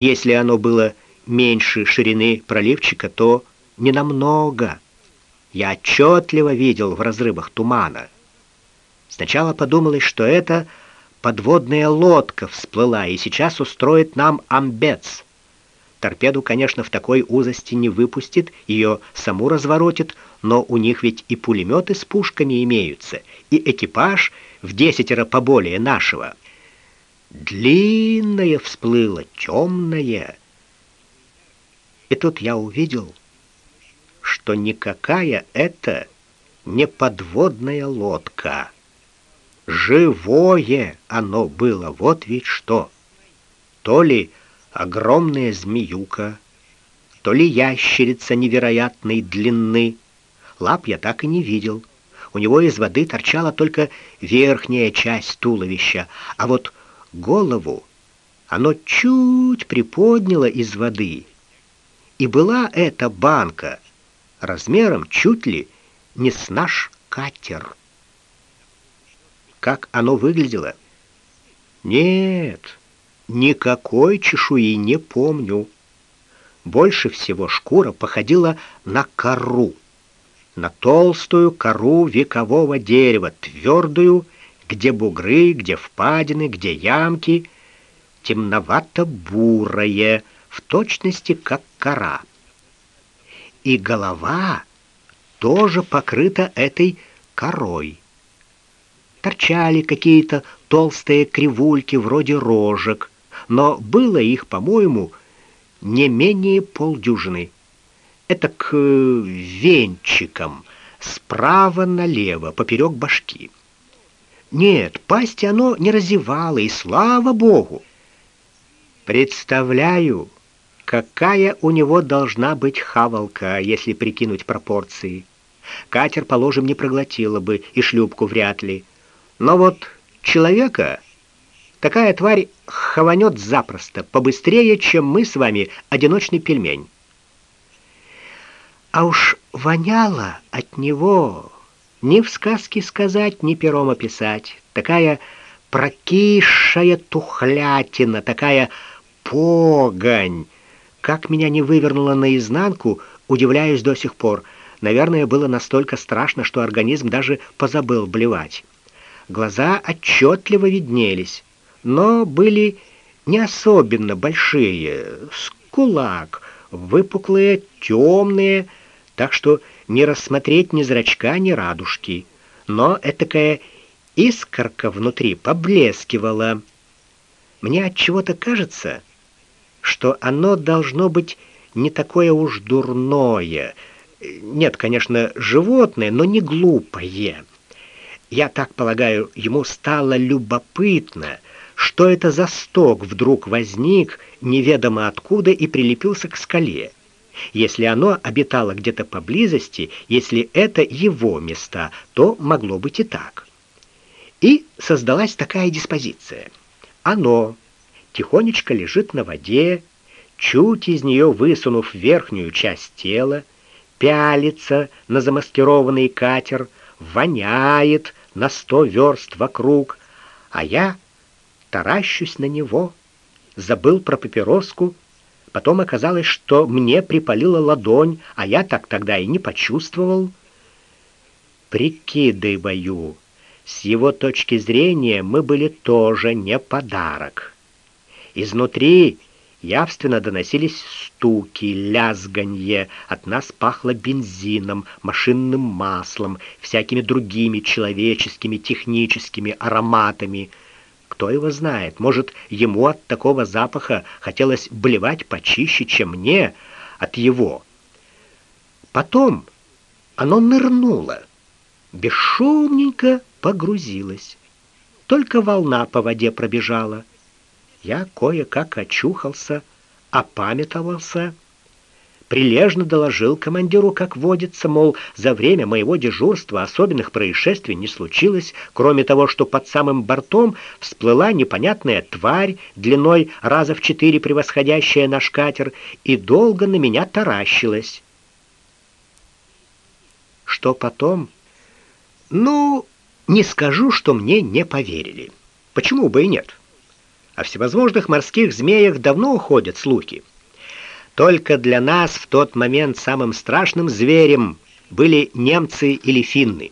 Если оно было меньше ширины проливчика, то не намного. Я отчетливо видел в разрывах тумана. Сначала подумалось, что это подводная лодка всплыла и сейчас устроит нам амбец. Торпеду, конечно, в такой узости не выпустит, ее саму разворотит, но у них ведь и пулеметы с пушками имеются, и экипаж в десятеро поболее нашего. Длинное всплыло, темное. И тут я увидел, что никакая это не подводная лодка. Живое оно было, вот ведь что. То ли огромная змеюка, то ли ящерица невероятной длины. Лап я так и не видел. У него из воды торчала только верхняя часть туловища, а вот голову оно чуть приподняло из воды. И была эта банка размером чуть ли не с наш катер. Как оно выглядело? Нет, никакой чешуи не помню. Больше всего шкура походила на кору, на толстую кору векового дерева, твердую, где бугры, где впадины, где ямки, темновато-бурое, в точности как кора. И голова тоже покрыта этой корой. Торчали какие-то толстые кривульки вроде рожек, но было их, по-моему, не менее полдюжины. Это к венчикам, справа налево, поперек башки. Нет, пасти оно не разевало, и слава богу. Представляю, какая у него должна быть хавалка, если прикинуть пропорции. Катер, положим, не проглотила бы, и шлюпку вряд ли. Но вот человека такая тварь хаванет запросто, побыстрее, чем мы с вами одиночный пельмень. А уж воняло от него ни в сказке сказать, ни пером описать. Такая прокисшая тухлятина, такая погонь. Как меня не вывернуло наизнанку, удивляюсь до сих пор. Наверное, было настолько страшно, что организм даже позабыл блевать. Глаза отчетливо виднелись, но были не особенно большие, с кулак, выпуклые, темные, так что не рассмотреть ни зрачка, ни радужки. Но этакая искорка внутри поблескивала. Мне от чего-то кажется, что оно должно быть не такое уж дурное. Нет, конечно, животное, но не глупое. Я так полагаю, ему стало любопытно, что это за сток вдруг возник неведомо откуда и прилепился к скале если оно обитало где-то поблизости, если это его места, то могло быть и так. И создалась такая диспозиция. Оно тихонечко лежит на воде, чуть из нее высунув верхнюю часть тела, пялится на замаскированный катер, воняет на сто верст вокруг, а я таращусь на него, забыл про папироску, Потом оказалось, что мне припалила ладонь, а я так тогда и не почувствовал. Прикидываю, с его точки зрения мы были тоже не подарок. Изнутри явственно доносились стуки, лязганье, от нас пахло бензином, машинным маслом, всякими другими человеческими техническими ароматами — кто его знает, может, ему от такого запаха хотелось блевать почище, чем мне от его. Потом оно нырнуло, бесшумненько погрузилось. Только волна по воде пробежала. Я кое-как очухался, опамятовался, прилежно доложил командиру, как водится, мол, за время моего дежурства особенных происшествий не случилось, кроме того, что под самым бортом всплыла непонятная тварь, длиной раза в четыре превосходящая наш катер, и долго на меня таращилась. Что потом? Ну, не скажу, что мне не поверили. Почему бы и нет? О всевозможных морских змеях давно уходят слухи. Только для нас в тот момент самым страшным зверем были немцы или финны.